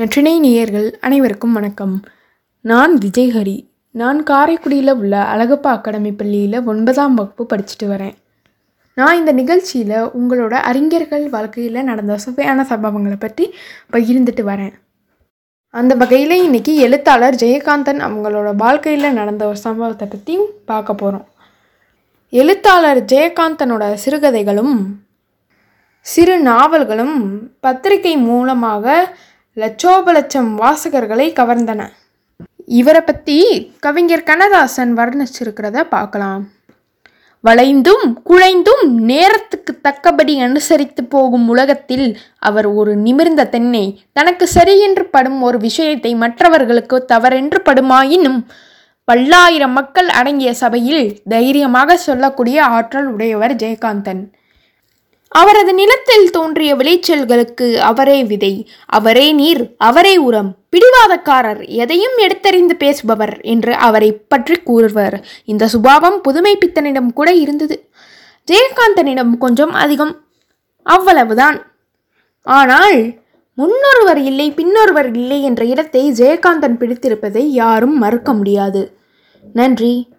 நற்றினை நேயர்கள் அனைவருக்கும் வணக்கம். நான் விஜய்ஹரி. நான் காரைக்குடியில் உள்ள அழகப்பா அகாடமி பள்ளியில் ஒன்பதாம் வகுப்பு படிச்சுட்டு வரேன். நான் இந்த நிகழ்ச்சியில் உங்களோட அறிஞர்கள் வாழ்க்கையில் நடந்த சுவையான சம்பவங்களை பற்றி பகிர்ந்துட்டு வரேன். அந்த வகையில் இன்றைக்கி எழுத்தாளர் ஜெயகாந்தன் அவங்களோட வாழ்க்கையில் நடந்த ஒரு சம்பவத்தை பற்றியும் பார்க்க போகிறோம் எழுத்தாளர் ஜெயகாந்தனோட சிறுகதைகளும் சிறு நாவல்களும் பத்திரிகை மூலமாக லட்சோப லட்சம் வாசகர்களை கவர்ந்தன. இவரை பற்றி கவிஞர் கண்ணதாசன் வர்ணிச்சிருக்கிறத பார்க்கலாம். வளைந்தும் குழைந்தும் நேரத்துக்கு தக்கபடி அனுசரித்து போகும் உலகத்தில் அவர் ஒரு நிமிர்ந்த தென்னை. தனக்கு சரியென்று படும் ஒரு விஷயத்தை மற்றவர்களுக்கு தவறென்று படுமாயினும் பல்லாயிரம் மக்கள் அடங்கிய சபையில் தைரியமாக சொல்லக்கூடிய ஆற்றல் உடையவர் ஜெயகாந்தன். அவரது நிலத்தில் தோன்றிய விளைச்சல்களுக்கு அவரே விதை அவரே நீர் அவரே உரம். பிடிவாதக்காரர் எதையும் எடுத்தறிந்து பேசுபவர் என்று அவரை பற்றி கூறுவர். இந்த சுபாவம் புதுமை பித்தனிடம் கூட இருந்தது. ஜெயகாந்தனிடம் கொஞ்சம் அதிகம். அவ்வளவுதான். ஆனால் முன்னொருவர் இல்லை பின்னொருவர் இல்லை என்ற இடத்தை ஜெயகாந்தன் பிடித்திருப்பதை யாரும் மறுக்க முடியாது. நன்றி.